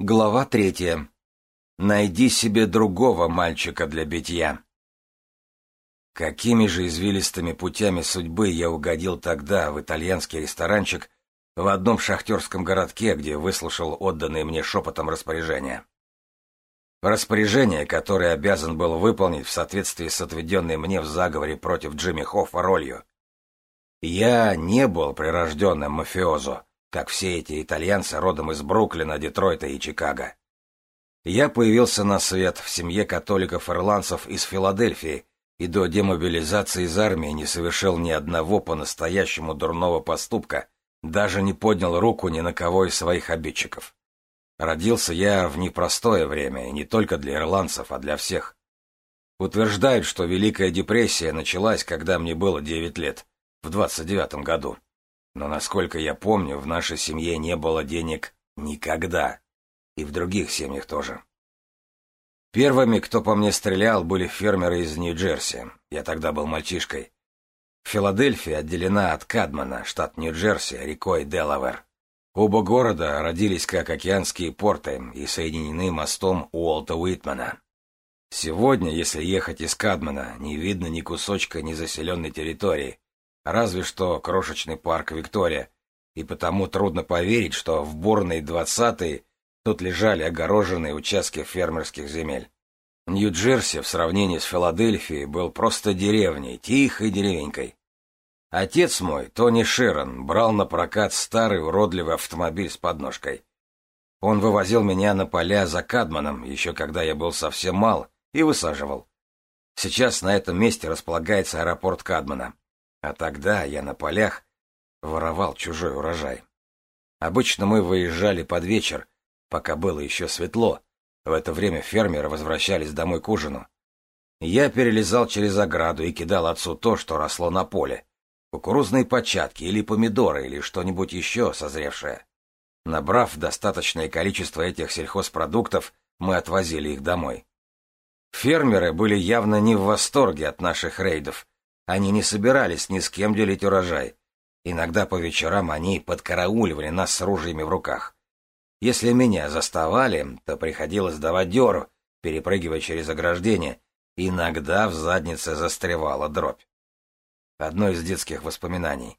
Глава третья. Найди себе другого мальчика для битья. Какими же извилистыми путями судьбы я угодил тогда в итальянский ресторанчик в одном шахтерском городке, где выслушал отданные мне шепотом распоряжения. Распоряжение, которое обязан был выполнить в соответствии с отведенной мне в заговоре против Джимми Хоффа ролью. Я не был прирожденным мафиозо, как все эти итальянцы родом из Бруклина, Детройта и Чикаго. Я появился на свет в семье католиков-ирландцев из Филадельфии и до демобилизации из армии не совершил ни одного по-настоящему дурного поступка, даже не поднял руку ни на кого из своих обидчиков. Родился я в непростое время, и не только для ирландцев, а для всех. Утверждают, что Великая депрессия началась, когда мне было девять лет, в 29 году. Но, насколько я помню, в нашей семье не было денег никогда. И в других семьях тоже. Первыми, кто по мне стрелял, были фермеры из Нью-Джерси. Я тогда был мальчишкой. Филадельфия отделена от Кадмана, штат Нью-Джерси, рекой Делавер. Оба города родились как океанские порты и соединены мостом Уолта Уитмана. Сегодня, если ехать из Кадмана, не видно ни кусочка незаселенной территории, разве что крошечный парк Виктория, и потому трудно поверить, что в бурные двадцатые тут лежали огороженные участки фермерских земель. Нью-Джерси в сравнении с Филадельфией был просто деревней, тихой деревенькой. Отец мой, Тони Широн, брал на прокат старый уродливый автомобиль с подножкой. Он вывозил меня на поля за Кадманом, еще когда я был совсем мал, и высаживал. Сейчас на этом месте располагается аэропорт Кадмана, а тогда я на полях воровал чужой урожай. Обычно мы выезжали под вечер, пока было еще светло. В это время фермеры возвращались домой к ужину. Я перелезал через ограду и кидал отцу то, что росло на поле. Кукурузные початки или помидоры или что-нибудь еще созревшее. Набрав достаточное количество этих сельхозпродуктов, мы отвозили их домой. Фермеры были явно не в восторге от наших рейдов, они не собирались ни с кем делить урожай. Иногда по вечерам они подкарауливали нас с ружьями в руках. Если меня заставали, то приходилось давать дёру, перепрыгивая через ограждение. Иногда в заднице застревала дробь. Одно из детских воспоминаний.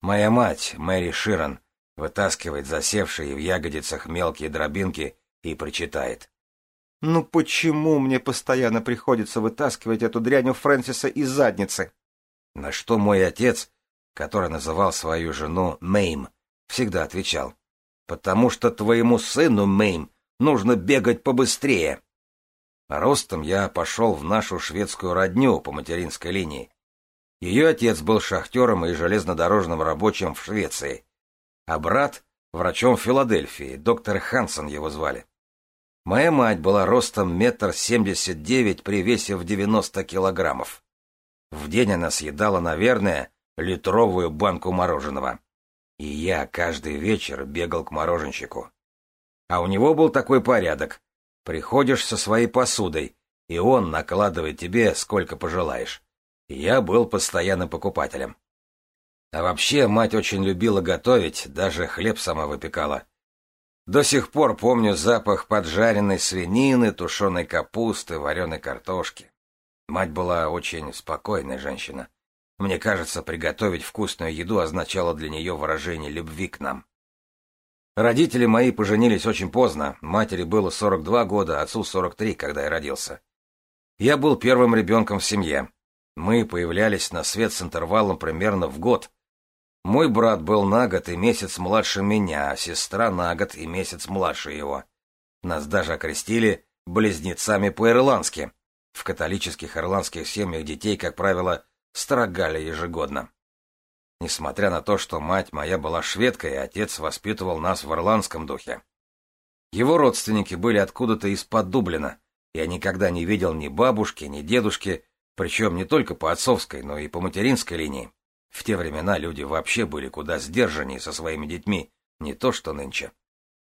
Моя мать, Мэри Ширан, вытаскивает засевшие в ягодицах мелкие дробинки и прочитает. Ну почему мне постоянно приходится вытаскивать эту дрянь у Фрэнсиса из задницы? На что мой отец, который называл свою жену Мэйм, всегда отвечал. Потому что твоему сыну, Мэйм, нужно бегать побыстрее. Ростом я пошел в нашу шведскую родню по материнской линии. Ее отец был шахтером и железнодорожным рабочим в Швеции, а брат — врачом в Филадельфии, доктор Хансен его звали. Моя мать была ростом метр семьдесят девять при весе в девяносто килограммов. В день она съедала, наверное, литровую банку мороженого. И я каждый вечер бегал к мороженщику. А у него был такой порядок. Приходишь со своей посудой, и он накладывает тебе, сколько пожелаешь. Я был постоянным покупателем. А вообще, мать очень любила готовить, даже хлеб сама выпекала. До сих пор помню запах поджаренной свинины, тушеной капусты, вареной картошки. Мать была очень спокойная женщина. Мне кажется, приготовить вкусную еду означало для нее выражение любви к нам. Родители мои поженились очень поздно. Матери было 42 года, отцу 43, когда я родился. Я был первым ребенком в семье. Мы появлялись на свет с интервалом примерно в год, мой брат был на год и месяц младше меня, а сестра на год и месяц младше его. Нас даже окрестили близнецами по-ирландски. В католических ирландских семьях детей, как правило, строгали ежегодно. Несмотря на то, что мать моя была шведка и отец воспитывал нас в ирландском духе. Его родственники были откуда-то из-под Дублина. Я никогда не видел ни бабушки, ни дедушки, причем не только по отцовской, но и по материнской линии. В те времена люди вообще были куда сдержаннее со своими детьми, не то что нынче.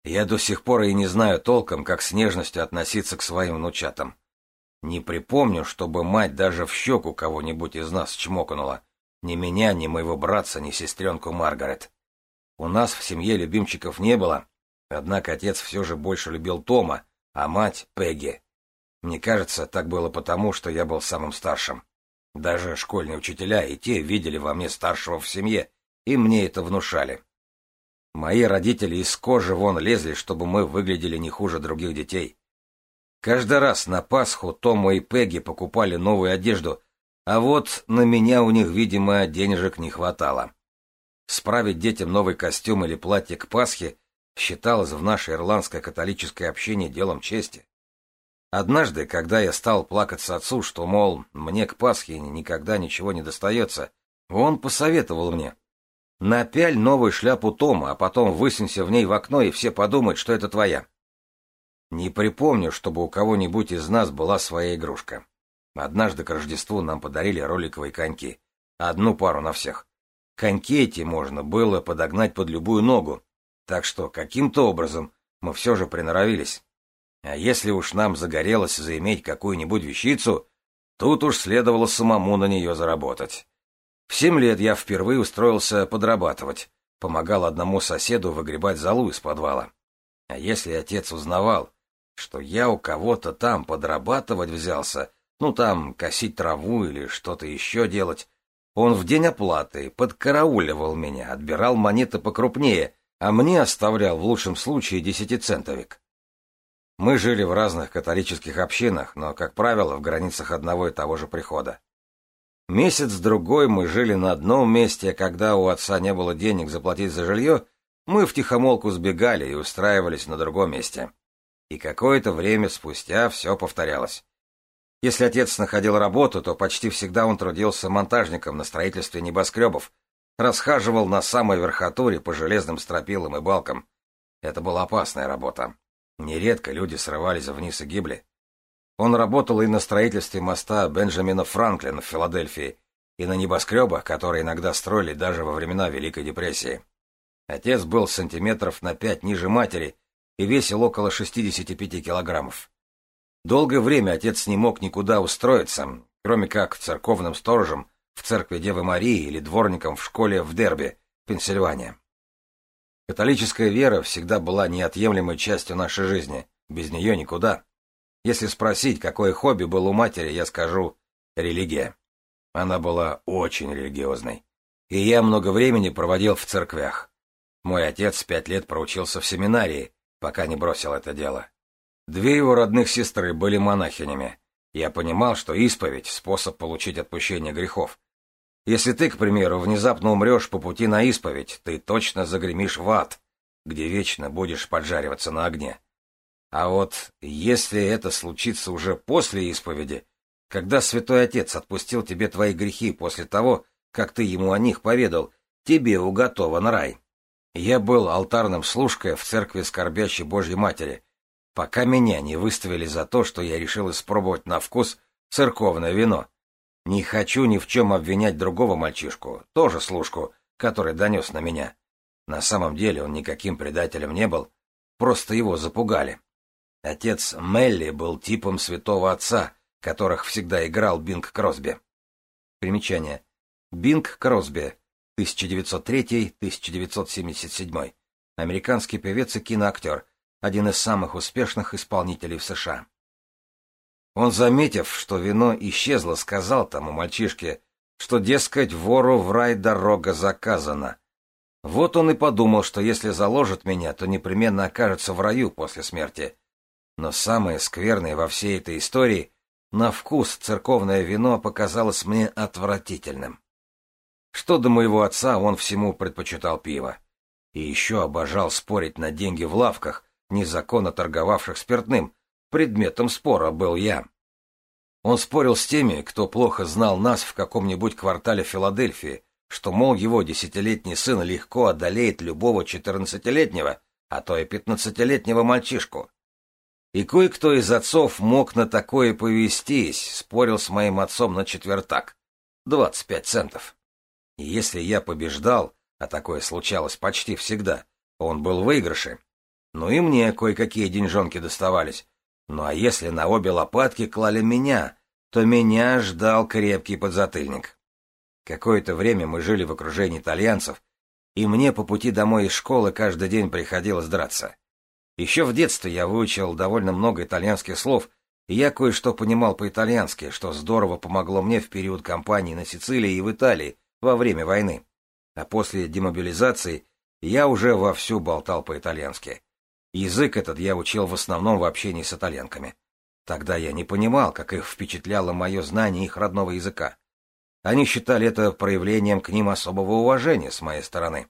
Я до сих пор и не знаю толком, как с нежностью относиться к своим внучатам. Не припомню, чтобы мать даже в щеку кого-нибудь из нас чмокнула. Ни меня, ни моего братца, ни сестренку Маргарет. У нас в семье любимчиков не было, однако отец все же больше любил Тома, а мать — Пегги. Мне кажется, так было потому, что я был самым старшим. Даже школьные учителя и те видели во мне старшего в семье, и мне это внушали. Мои родители из кожи вон лезли, чтобы мы выглядели не хуже других детей. Каждый раз на Пасху Тома и Пегги покупали новую одежду, а вот на меня у них, видимо, денежек не хватало. Справить детям новый костюм или платье к Пасхе считалось в нашей ирландской католической общине делом чести. Однажды, когда я стал плакаться отцу, что, мол, мне к Пасхе никогда ничего не достается, он посоветовал мне. «Напяль новую шляпу Тома, а потом высунься в ней в окно, и все подумают, что это твоя». Не припомню, чтобы у кого-нибудь из нас была своя игрушка. Однажды к Рождеству нам подарили роликовые коньки. Одну пару на всех. Коньки эти можно было подогнать под любую ногу. Так что каким-то образом мы все же приноровились. А если уж нам загорелось заиметь какую-нибудь вещицу, тут уж следовало самому на нее заработать. В семь лет я впервые устроился подрабатывать, помогал одному соседу выгребать залу из подвала. А если отец узнавал, что я у кого-то там подрабатывать взялся, ну там косить траву или что-то еще делать, он в день оплаты подкарауливал меня, отбирал монеты покрупнее, а мне оставлял в лучшем случае десятицентовик. Мы жили в разных католических общинах, но, как правило, в границах одного и того же прихода. Месяц-другой мы жили на одном месте, а когда у отца не было денег заплатить за жилье, мы втихомолку сбегали и устраивались на другом месте. И какое-то время спустя все повторялось. Если отец находил работу, то почти всегда он трудился монтажником на строительстве небоскребов, расхаживал на самой верхотуре по железным стропилам и балкам. Это была опасная работа. Нередко люди срывались вниз и гибли. Он работал и на строительстве моста Бенджамина Франклина в Филадельфии, и на небоскребах, которые иногда строили даже во времена Великой депрессии. Отец был сантиметров на пять ниже матери и весил около 65 килограммов. Долгое время отец не мог никуда устроиться, кроме как церковным сторожем в церкви Девы Марии или дворником в школе в Дерби, Пенсильвания. Католическая вера всегда была неотъемлемой частью нашей жизни, без нее никуда. Если спросить, какое хобби было у матери, я скажу «религия». Она была очень религиозной. И я много времени проводил в церквях. Мой отец пять лет проучился в семинарии, пока не бросил это дело. Две его родных сестры были монахинями. Я понимал, что исповедь — способ получить отпущение грехов, если ты, к примеру, внезапно умрешь по пути на исповедь, ты точно загремишь в ад, где вечно будешь поджариваться на огне. А вот если это случится уже после исповеди, когда Святой Отец отпустил тебе твои грехи после того, как ты ему о них поведал, тебе уготован рай. Я был алтарным служкой в церкви скорбящей Божьей Матери, пока меня не выставили за то, что я решил испробовать на вкус церковное вино — не хочу ни в чем обвинять другого мальчишку, тоже служку, который донес на меня. На самом деле он никаким предателем не был, просто его запугали. Отец Мелли был типом святого отца, которых всегда играл Бинг Кросби. Примечание. Бинг Кросби, 1903-1977. Американский певец и киноактер, один из самых успешных исполнителей в США. Он, заметив, что вино исчезло, сказал тому мальчишке, что, дескать, вору в рай дорога заказана. Вот он и подумал, что если заложит меня, то непременно окажется в раю после смерти. Но самое скверное во всей этой истории — на вкус церковное вино показалось мне отвратительным. Что до моего отца, он всему предпочитал пиво. И еще обожал спорить на деньги в лавках, незаконно торговавших спиртным, Предметом спора был я. Он спорил с теми, кто плохо знал нас в каком-нибудь квартале Филадельфии, что, мол, его десятилетний сын легко одолеет любого четырнадцатилетнего, а то и пятнадцатилетнего мальчишку. И кое-кто из отцов мог на такое повестись, спорил с моим отцом на четвертак. 25 центов. И если я побеждал, а такое случалось почти всегда, он был в выигрыше. Но и мне кое-какие деньжонки доставались, ну а если на обе лопатки клали меня, то меня ждал крепкий подзатыльник. Какое-то время мы жили в окружении итальянцев, и мне по пути домой из школы каждый день приходилось драться. Еще в детстве я выучил довольно много итальянских слов, и я кое-что понимал по-итальянски, что здорово помогло мне в период кампании на Сицилии и в Италии во время войны. А после демобилизации я уже вовсю болтал по-итальянски. Язык этот я учил в основном в общении с итальянками. Тогда я не понимал, как их впечатляло мое знание их родного языка. Они считали это проявлением к ним особого уважения с моей стороны.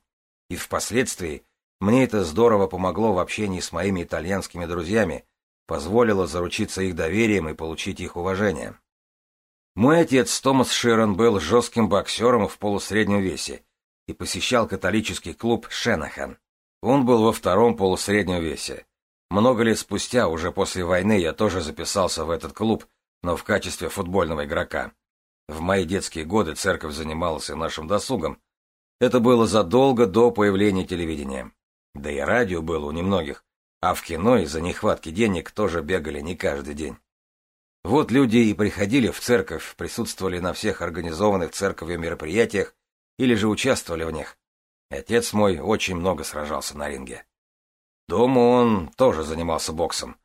И впоследствии мне это здорово помогло в общении с моими итальянскими друзьями, позволило заручиться их доверием и получить их уважение. Мой отец Томас Широн был жестким боксером в полусреднем весе и посещал католический клуб «Шенахан». Он был во втором полусреднем весе. Много лет спустя, уже после войны, я тоже записался в этот клуб, но в качестве футбольного игрока. В мои детские годы церковь занималась и нашим досугом. Это было задолго до появления телевидения. Да и радио было у немногих, а в кино из-за нехватки денег тоже бегали не каждый день. Вот люди и приходили в церковь, присутствовали на всех организованных церковью мероприятиях или же участвовали в них. Отец мой очень много сражался на ринге. Дома он тоже занимался боксом.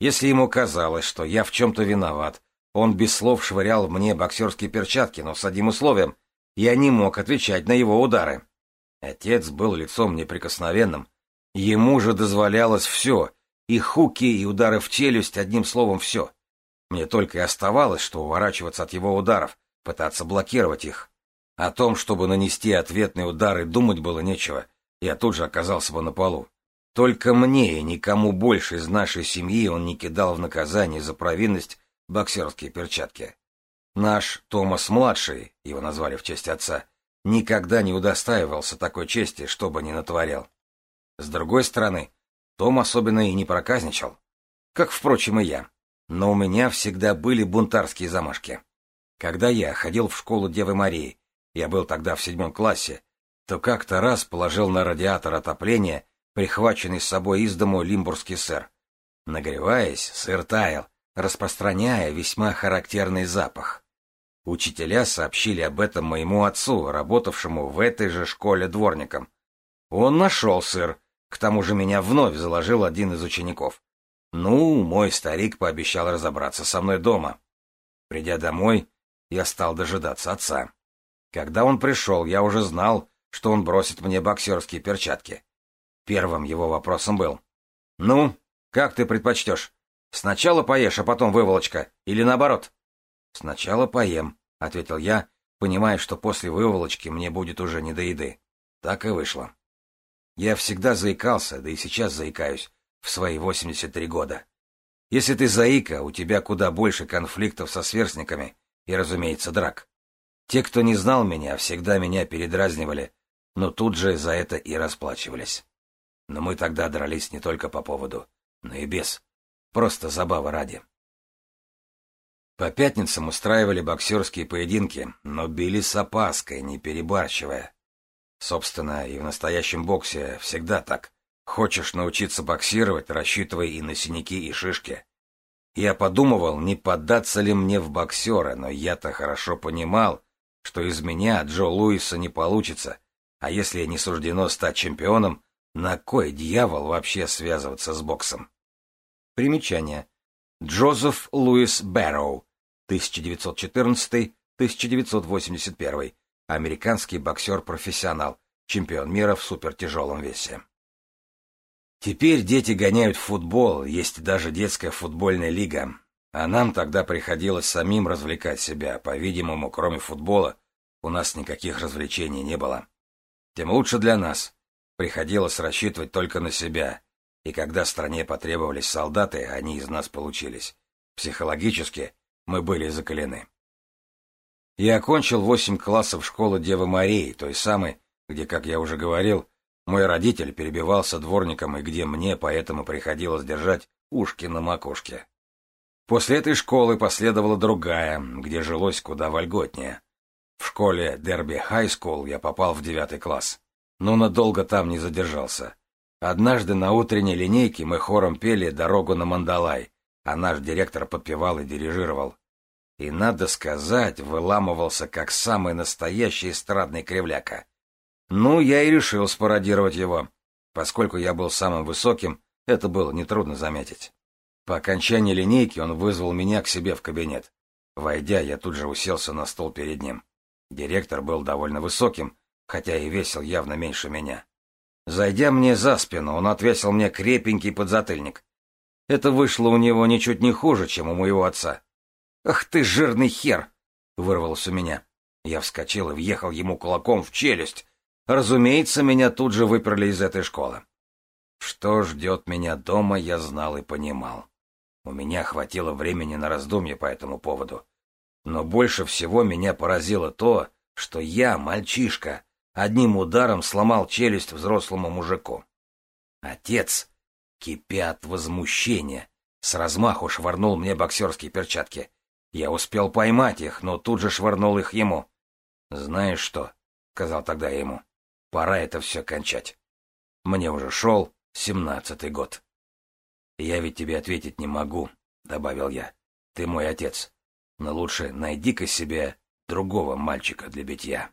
Если ему казалось, что я в чем-то виноват, он без слов швырял мне боксерские перчатки, но с одним условием — я не мог отвечать на его удары. Отец был лицом неприкосновенным. Ему же дозволялось все — и хуки, и удары в челюсть, одним словом, все. Мне только и оставалось, что уворачиваться от его ударов, пытаться блокировать их. О том, чтобы нанести ответный удар и думать было нечего, я тут же оказался бы на полу. Только мне и никому больше из нашей семьи он не кидал в наказание за провинность боксерские перчатки. Наш Томас-младший, его назвали в честь отца, никогда не удостаивался такой чести, чтобы не натворил. С другой стороны, том особенно и не проказничал. Как, впрочем, и я. Но у меня всегда были бунтарские замашки. Когда я ходил в школу Девы Марии, я был тогда в седьмом классе, то как-то раз положил на радиатор отопления прихваченный с собой из дому лимбургский сыр. Нагреваясь, сыр таял, распространяя весьма характерный запах. Учителя сообщили об этом моему отцу, работавшему в этой же школе дворником. Он нашел сыр, к тому же меня вновь заложил один из учеников. Ну, мой старик пообещал разобраться со мной дома. Придя домой, я стал дожидаться отца. Когда он пришел, я уже знал, что он бросит мне боксерские перчатки. Первым его вопросом был. «Ну, как ты предпочтешь? Сначала поешь, а потом выволочка, или наоборот?» «Сначала поем», — ответил я, понимая, что после выволочки мне будет уже не до еды. Так и вышло. Я всегда заикался, да и сейчас заикаюсь, в свои 83 года. Если ты заика, у тебя куда больше конфликтов со сверстниками и, разумеется, драк. Те, кто не знал меня, всегда меня передразнивали, но тут же за это и расплачивались. Но мы тогда дрались не только по поводу, но и без. Просто забава ради. По пятницам устраивали боксерские поединки, но били с опаской, не перебарщивая. Собственно, и в настоящем боксе всегда так. Хочешь научиться боксировать, рассчитывай и на синяки, и шишки. Я подумывал, не поддаться ли мне в боксера, но я-то хорошо понимал, что из меня, Джо Луиса, не получится, а если не суждено стать чемпионом, на кой дьявол вообще связываться с боксом? Примечание. Джозеф Луис Бэрроу, 1914-1981, американский боксер-профессионал, чемпион мира в супертяжелом весе. Теперь дети гоняют в футбол, есть даже детская футбольная лига. А нам тогда приходилось самим развлекать себя, по-видимому, кроме футбола, у нас никаких развлечений не было. Тем лучше для нас. Приходилось рассчитывать только на себя, и когда стране потребовались солдаты, они из нас получились. Психологически мы были закалены. Я окончил восемь классов школы Девы Марии, той самой, где, как я уже говорил, мой родитель перебивался дворником и где мне поэтому приходилось держать ушки на макушке. После этой школы последовала другая, где жилось куда вольготнее. В школе Дерби Хай Хайскул я попал в девятый класс, но надолго там не задержался. Однажды на утренней линейке мы хором пели «Дорогу на Мандалай», а наш директор подпевал и дирижировал. И, надо сказать, выламывался как самый настоящий эстрадный кривляка. Ну, я и решил спародировать его. Поскольку я был самым высоким, это было нетрудно заметить. По окончании линейки он вызвал меня к себе в кабинет. Войдя, я тут же уселся на стол перед ним. Директор был довольно высоким, хотя и весил явно меньше меня. Зайдя мне за спину, он отвесил мне крепенький подзатыльник. Это вышло у него ничуть не хуже, чем у моего отца. «Ах ты, жирный хер!» — вырвалось у меня. Я вскочил и въехал ему кулаком в челюсть. Разумеется, меня тут же выперли из этой школы. Что ждет меня дома, я знал и понимал. У меня хватило времени на раздумья по этому поводу. Но больше всего меня поразило то, что я, мальчишка, одним ударом сломал челюсть взрослому мужику. Отец, кипя от возмущения, с размаху швырнул мне боксерские перчатки. Я успел поймать их, но тут же швырнул их ему. «Знаешь что?» — сказал тогда я ему. «Пора это все кончать. Мне уже шел семнадцатый год». «Я ведь тебе ответить не могу», — добавил я. «Ты мой отец. Но лучше найди-ка себе другого мальчика для битья».